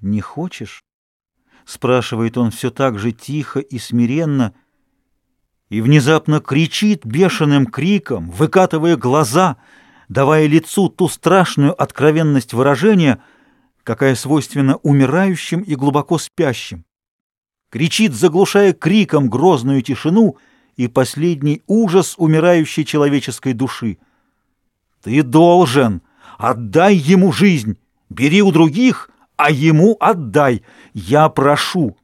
«Не хочешь?» — спрашивает он все так же тихо и смиренно, и внезапно кричит бешеным криком, выкатывая глаза, давая лицу ту страшную откровенность выражения, какая свойственна умирающим и глубоко спящим. Кричит, заглушая криком грозную тишину и последний ужас умирающей человеческой души. «Ты должен! Отдай ему жизнь! Бери у других!» А ему отдай, я прошу!»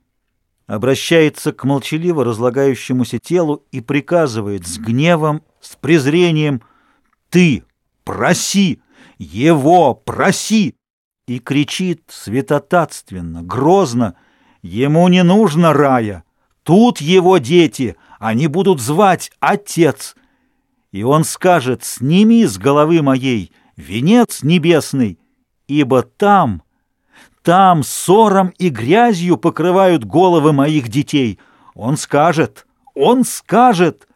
Обращается к молчаливо разлагающемуся телу и приказывает с гневом, с презрением «Ты проси! Его проси!» и кричит святотатственно, грозно «Ему не нужно рая! Тут его дети! Они будут звать Отец!» И он скажет «Сними с головы моей венец небесный, ибо там...» Там ссором и грязью покрывают головы моих детей. Он скажет, он скажет.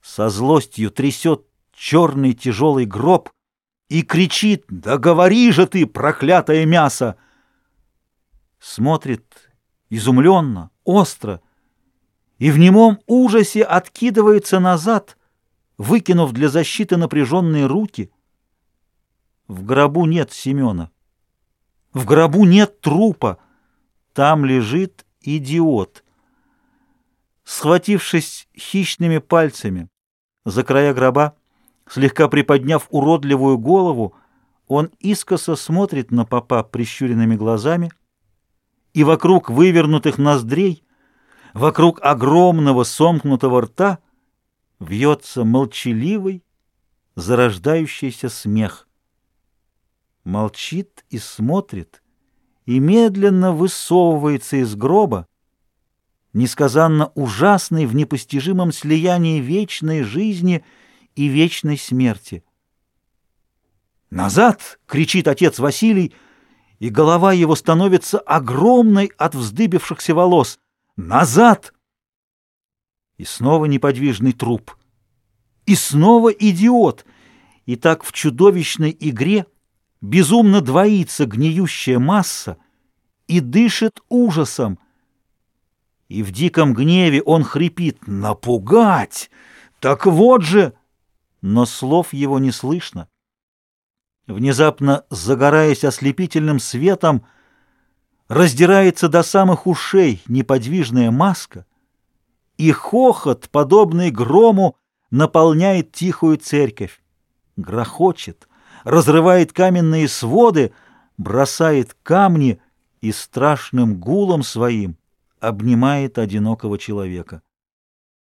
Со злостью трясет черный тяжелый гроб и кричит, да говори же ты, проклятое мясо! Смотрит изумленно, остро, и в немом ужасе откидывается назад, выкинув для защиты напряженные руки. В гробу нет Семена. В гробу нет трупа. Там лежит идиот. Схватившись хищными пальцами за края гроба, слегка приподняв уродливую голову, он искоса смотрит на попа прищуренными глазами, и вокруг вывернутых ноздрей, вокруг огромного сомкнутого рта вьется молчаливый, зарождающийся смех — молчит и смотрит, и медленно высовывается из гроба, несказанно ужасный в непостижимом слиянии вечной жизни и вечной смерти. «Назад!» — кричит отец Василий, и голова его становится огромной от вздыбившихся волос. «Назад!» И снова неподвижный труп. И снова идиот. И так в чудовищной игре — безумно двоится гниющая масса и дышит ужасом. И в диком гневе он хрипит «Напугать! Так вот же!» Но слов его не слышно. Внезапно, загораясь ослепительным светом, раздирается до самых ушей неподвижная маска, и хохот, подобный грому, наполняет тихую церковь. Грохочет, разрывает каменные своды, бросает камни и страшным гулом своим обнимает одинокого человека.